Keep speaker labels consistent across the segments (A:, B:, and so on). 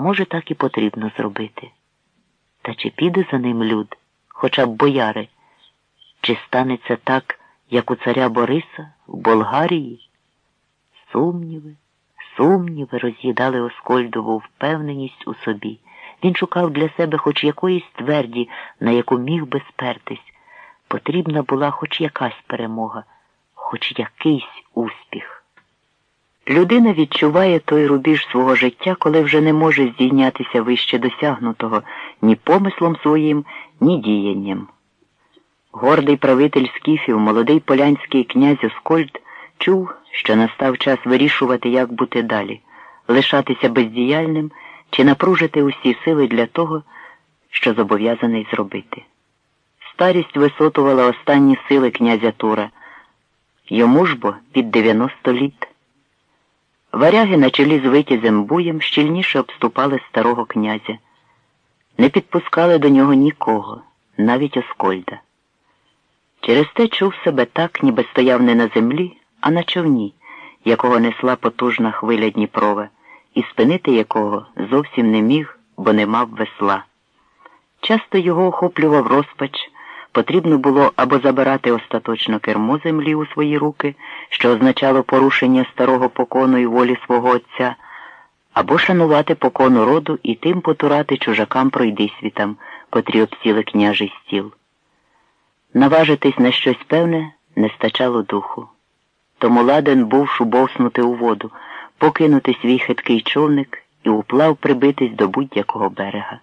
A: Може, так і потрібно зробити. Та чи піде за ним люд, хоча б бояри, чи станеться так, як у царя Бориса в Болгарії? Сумніви, сумніви роз'їдали Оскольдову впевненість у собі. Він шукав для себе хоч якоїсь тверді, на яку міг би спертись. Потрібна була хоч якась перемога, хоч якийсь успіх. Людина відчуває той рубіж свого життя, коли вже не може здійнятися вище досягнутого ні помислом своїм, ні діянням. Гордий правитель скіфів, молодий полянський князь Оскольд, чув, що настав час вирішувати, як бути далі, лишатися бездіяльним чи напружити усі сили для того, що зобов'язаний зробити. Старість висотувала останні сили князя Тура, йому ж бо під 90 літ. Варяги на чолі з витязем буєм щільніше обступали старого князя, не підпускали до нього нікого, навіть Оскольда. Через те чув себе так, ніби стояв не на землі, а на човні, якого несла потужна хвиля Дніпрова, і спинити якого зовсім не міг, бо не мав весла. Часто його охоплював розпач, потрібно було або забирати остаточно кермо землі у свої руки, що означало порушення старого покону і волі свого отця, або шанувати покону роду і тим потурати чужакам пройдисвітам, котрі обсіли княжий стіл. Наважитись на щось певне не стачало духу. Тому ладен був шубовснути у воду, покинути свій хиткий човник і уплав прибитись до будь-якого берега.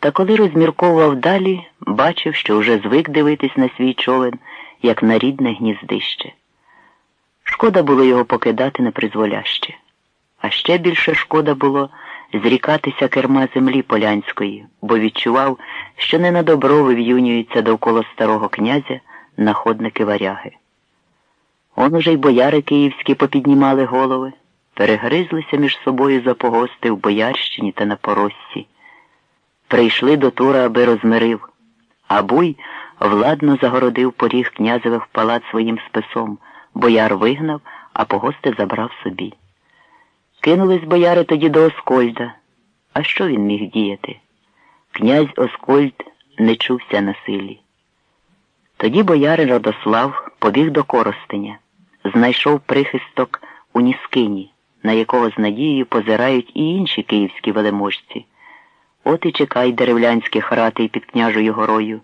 A: Та коли розмірковував далі, бачив, що вже звик дивитись на свій човен, як на рідне гніздище. Шкода було його покидати непризволяще, а ще більше шкода було зрікатися керма землі полянської, бо відчував, що не на добро вив'юнюються довкола старого князя находники варяги. Он уже й бояри київські попіднімали голови, перегризлися між собою за погости в Боярщині та на Пороссі. Прийшли до Тура, аби розмирив, а буй владно загородив поріг князевих палац своїм списом, бояр вигнав, а погости забрав собі. Кинулись бояри тоді до Оскольда. А що він міг діяти? Князь Оскольд не чувся на силі. Тоді боярин Родослав побіг до Коростеня, знайшов прихисток у Ніскині, на якого з надією позирають і інші київські велеможці. От і чекай деревлянських ратей під княжою горою.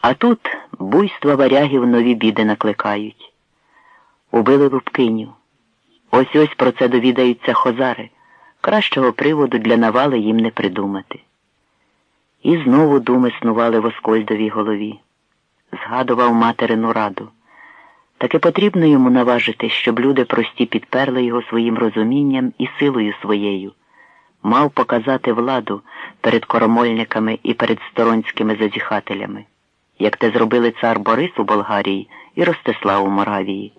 A: А тут буйства варягів нові біди накликають. Убили Лубкиню. Ось ось про це довідаються хозари. Кращого приводу для навали їм не придумати. І знову думи снували в Оскольдовій голові. Згадував материну раду. Таке потрібно йому наважити, щоб люди прості підперли його своїм розумінням і силою своєю. Мав показати владу перед коромольниками і перед сторонськими зазіхателями, як те зробили цар Борис у Болгарії і Ростислав у Моравії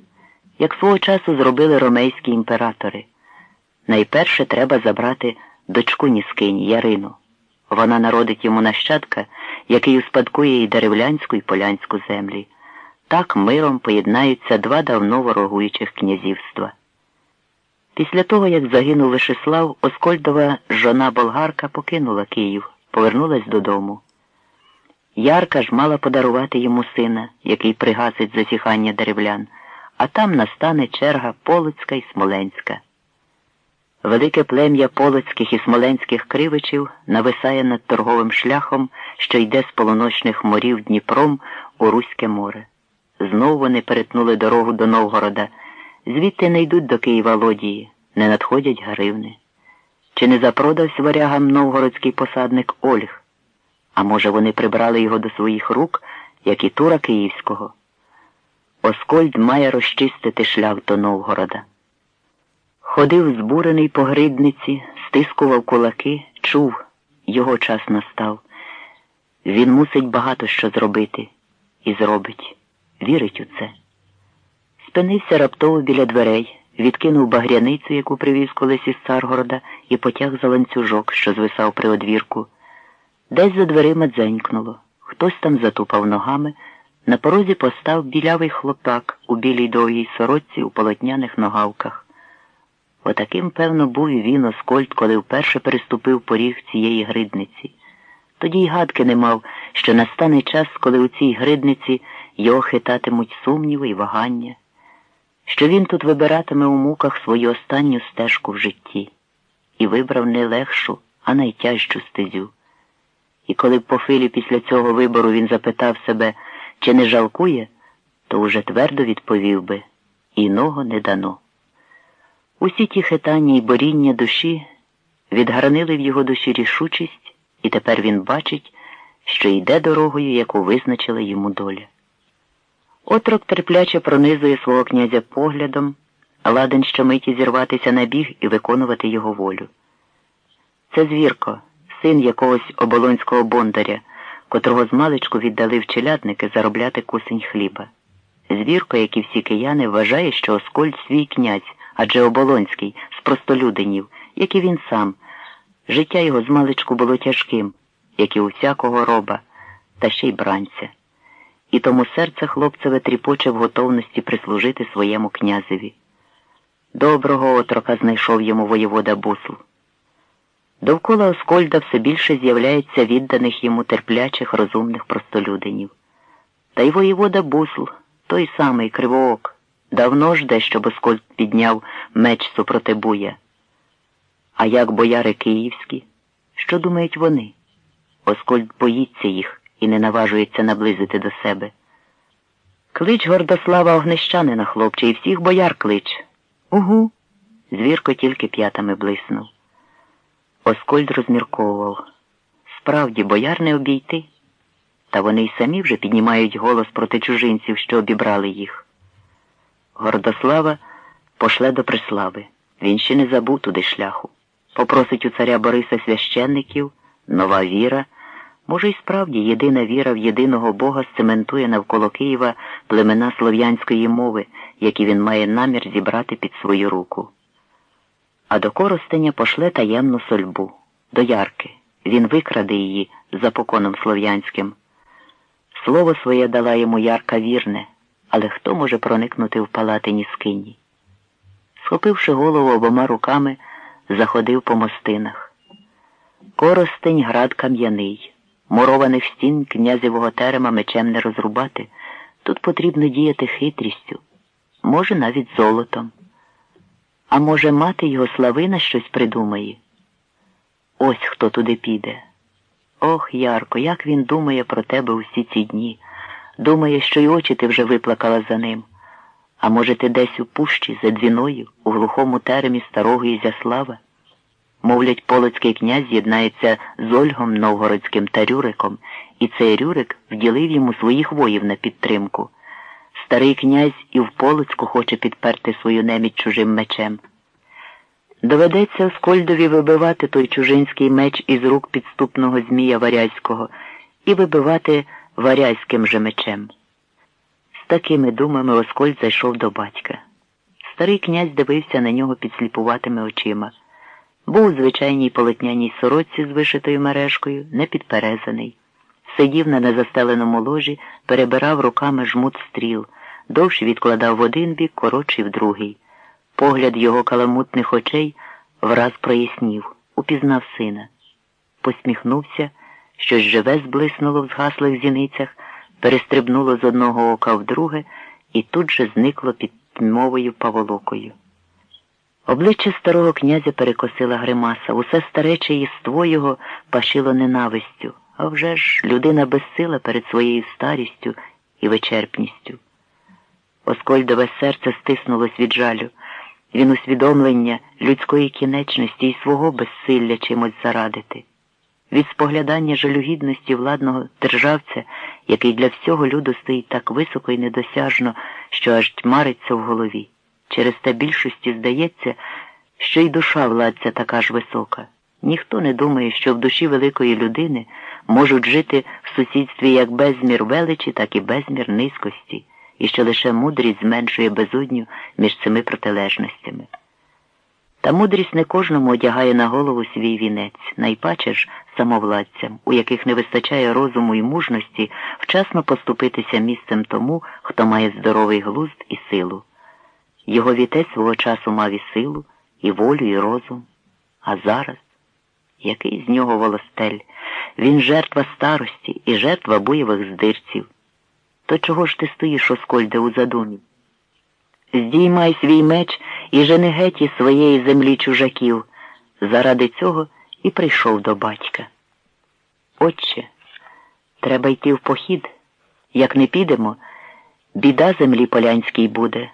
A: як свого часу зробили ромейські імператори. Найперше треба забрати дочку Ніскині Ярину. Вона народить йому нащадка, який успадкує і деревлянську, і полянську землі. Так миром поєднаються два давно ворогуючих князівства. Після того, як загинув Вишеслав, Оскольдова жона болгарка покинула Київ, повернулась додому. Ярка ж мала подарувати йому сина, який пригасить засіхання деревлян а там настане черга Полоцька і Смоленська. Велике плем'я полоцьких і смоленських кривичів нависає над торговим шляхом, що йде з полуночних морів Дніпром у Руське море. Знов вони перетнули дорогу до Новгорода, звідти не йдуть до Києва лодії, не надходять гаривни. Чи не запродався варягам новгородський посадник Ольг? А може, вони прибрали його до своїх рук, як і Тура Київського? Оскольд має розчистити шлях до Новгорода. Ходив збурений по гридниці, стискував кулаки, чув, його час настав. Він мусить багато що зробити і зробить, вірить у це. Спинився раптово біля дверей, відкинув багряницю, яку привіз колись із Царгорода, і потяг за ланцюжок, що звисав при одвірку. Десь за дверима дзенькнуло, хтось там затупав ногами. На порозі постав білявий хлопак у білій довгій сорочці у полотняних ногавках. Отаким, певно, був і він, Оскольд, коли вперше переступив поріг цієї гридниці. Тоді й гадки не мав, що настане час, коли у цій гридниці його хитатимуть сумніви і вагання, що він тут вибиратиме у муках свою останню стежку в житті і вибрав не легшу, а найтяжчу стезю. І коли б по филі після цього вибору він запитав себе, чи не жалкує, то уже твердо відповів би іного не дано. Усі ті хитання й боріння душі відгранили в його душі рішучість, і тепер він бачить, що йде дорогою, яку визначила йому доля. Отрок терпляче пронизує свого князя поглядом, ладен щомиті зірватися на біг і виконувати його волю. Це звірко, син якогось оболонського бондаря, котрого з маличку віддали в челядники заробляти кусень хліба. Звірко, як і всі кияни, вважає, що Оскольд свій князь, адже оболонський, з простолюдинів, як і він сам. Життя його з маличку було тяжким, як і у всякого роба, та ще й бранця. І тому серце хлопцеве тріпоче в готовності прислужити своєму князеві. Доброго отрока знайшов йому воєвода Бусл. Довкола Оскольда все більше з'являється відданих йому терплячих розумних простолюдинів. Та й воєвода Бусл, той самий кривоок, давно жде, щоб Оскольд підняв меч супроти буя. А як бояри київські? Що думають вони? Оскольд боїться їх і не наважується наблизити до себе. Клич Гордослава Огнещанина, хлопче, і всіх бояр клич. Угу. Звірко тільки п'ятами блиснув. Оскольд розмірковував. Справді, бояр не обійти, та вони й самі вже піднімають голос проти чужинців, що обібрали їх. Гордослава пошле до Преслави. Він ще не забув туди шляху. Попросить у царя Бориса священників, нова віра. Може, й справді єдина віра в єдиного Бога сцементує навколо Києва племена слов'янської мови, які він має намір зібрати під свою руку. А до Коростеня пошле таємну сольбу, до Ярки. Він викраде її за поконом слов'янським. Слово своє дала йому Ярка вірне, але хто може проникнути в палатині скині? Схопивши голову обома руками, заходив по мостинах. Коростень град кам'яний, мурованих стін князевого терема мечем не розрубати. Тут потрібно діяти хитрістю, може, навіть золотом. А може, мати його славина щось придумає? Ось хто туди піде. Ох, Ярко, як він думає про тебе усі ці дні. Думає, що й очі ти вже виплакала за ним. А може, ти десь у пущі за двіною, у глухому теремі старого Ізяслава? Мовлять, полоцький князь з'єднається з Ольгом Новгородським та Рюриком, і цей Рюрик вділив йому своїх воїв на підтримку. Старий князь і в Полоцьку хоче підперти свою неміч чужим мечем. Доведеться Оскольдові вибивати той чужинський меч із рук підступного Змія Варязького і вибивати варязьким же мечем. З такими думами Оскольд зайшов до батька. Старий князь дивився на нього підсліпуватими очима. Був у звичайній полотняній сорочці з вишитою мережкою, не підперезаний. Сидів на незастеленому ложі, перебирав руками жмут стріл, довший відкладав в один бік, коротший в другий. Погляд його каламутних очей враз прояснів, упізнав сина. Посміхнувся, щось живе зблиснуло в згаслих зіницях, перестрибнуло з одного ока в друге і тут же зникло під мовою паволокою. Обличчя старого князя перекосила гримаса, усе старече єство його пашило ненавистю, а вже ж людина безсила перед своєю старістю і вичерпністю. Оскольдове серце стиснулось від жалю. Він усвідомлення людської кінечності і свого безсилля чимось зарадити. Від споглядання жалюгідності владного державця, який для всього люду стоїть так високо і недосяжно, що аж тьмариться в голові. Через те більшості здається, що й душа владця така ж висока. Ніхто не думає, що в душі великої людини можуть жити в сусідстві як безмір величі, так і безмір низькості і що лише мудрість зменшує безодню між цими протилежностями. Та мудрість не кожному одягає на голову свій вінець, найпаче ж самовладцям, у яких не вистачає розуму і мужності вчасно поступитися місцем тому, хто має здоровий глузд і силу. Його вітець свого часу мав і силу, і волю, і розум. А зараз який з нього волостель? Він жертва старості і жертва бойових здирців. То чого ж ти стоїш, Оскольде, у задумі? Здіймай свій меч і жени геть із своєї землі чужаків. Заради цього і прийшов до батька. Отче, треба йти в похід. Як не підемо, біда землі полянській буде.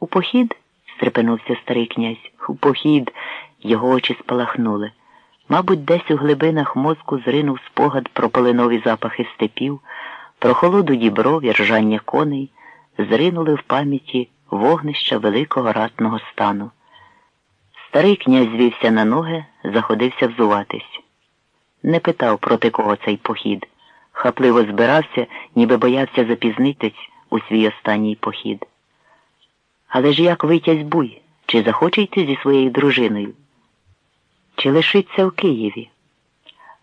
A: У похід? стрепенувся старий князь. У похід. Його очі спалахнули. Мабуть, десь у глибинах мозку зринув спогад про полинові запахи степів, про холоду дібров і ржання коней, зринули в пам'яті вогнища великого ратного стану. Старий князь звівся на ноги, заходився взуватись. Не питав, проти кого цей похід. Хапливо збирався, ніби боявся запізнитись у свій останній похід. Але ж як витязь буй, чи захоче йти зі своєю дружиною? Чи лишиться в Києві?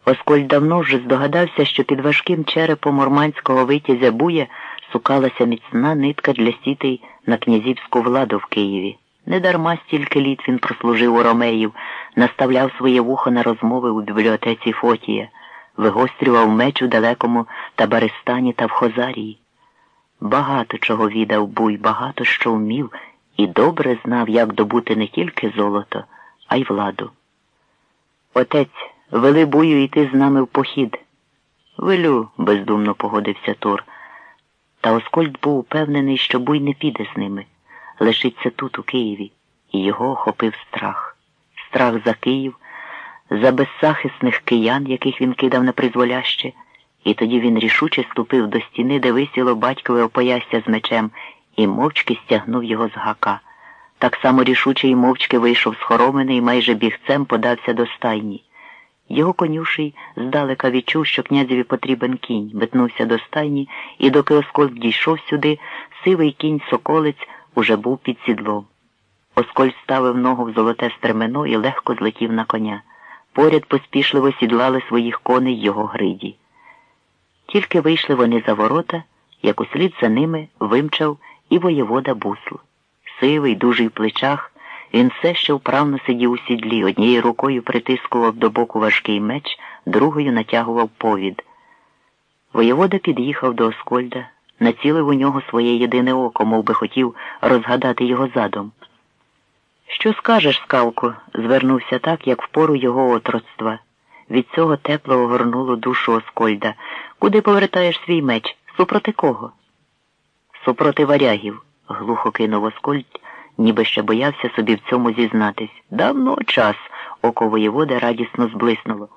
A: Осколь давно вже здогадався, що під важким черепом орманського витязя буя сукалася міцна нитка для сітей на князівську владу в Києві. Недарма стільки літ він прослужив у Ромеїв, наставляв своє вухо на розмови у бібліотеці Фотія, вигострював меч у далекому Табаристані та в Хозарії. Багато чого віддав буй, багато що вмів, і добре знав, як добути не тільки золото, а й владу. Отець, вели бую йти з нами в похід. Велю, бездумно погодився Тур. Та Оскольд був упевнений, що буй не піде з ними, лишиться тут, у Києві, і його охопив страх. Страх за Київ, за беззахисних киян, яких він кидав на призволяще, і тоді він рішуче ступив до стіни, де висіло батькове опоястя з мечем, і мовчки стягнув його з гака. Так само рішуче і мовчки вийшов з хоромини майже бігцем подався до стайні. Його конюший здалека відчув, що князеві потрібен кінь, метнувся до стайні, і доки Оскольд дійшов сюди, сивий кінь соколець уже був під сідлом. Оскольд ставив ногу в золоте стремено і легко злетів на коня. Поряд поспішливо сідлали своїх коней його гриді. Тільки вийшли вони за ворота, як услід за ними вимчав і воєвода бусл. Сивий, дужий в плечах. Він все ще вправно сидів у сідлі, однією рукою притискував до боку важкий меч, другою натягував повід. Воєвода під'їхав до Оскольда, націлив у нього своє єдине око, мов би хотів розгадати його задум. Що скажеш, скалку? звернувся так, як в пору його отроцтва. Від цього тепло огорнуло душу Оскольда. Куди повертаєш свій меч? Супроти кого? Супроти варягів, глухо кинув Оскольд ніби ще боявся собі в цьому зізнатись. Давно час, око воєвода радісно зблиснуло.